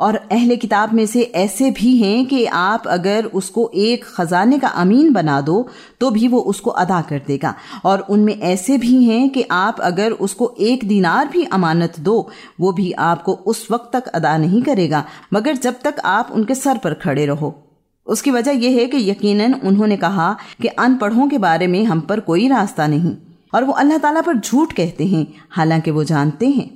और अहले किताब में से ऐसे भी हैं कि आप अगर उसको एक खजाने का अमीन बना दो तो भी वो उसको अदा कर देगा। और उनमें ऐसे भी हैं कि आप अगर उसको एक दिनार भी अमानत दो, वो भी आपको उस वक्त तक अदा नहीं करेगा, मगर जब तक आप उनके सर पर खड़े रहो। उसकी वजह यह है कि यकीनन उन्होंने कहा कि अनपढ़ों के बारे में हम पर कोई रास्ता नहीं, और वो अल्लाह ताला पर झूठ कहते हैं, हालाँकि वो जानते हैं।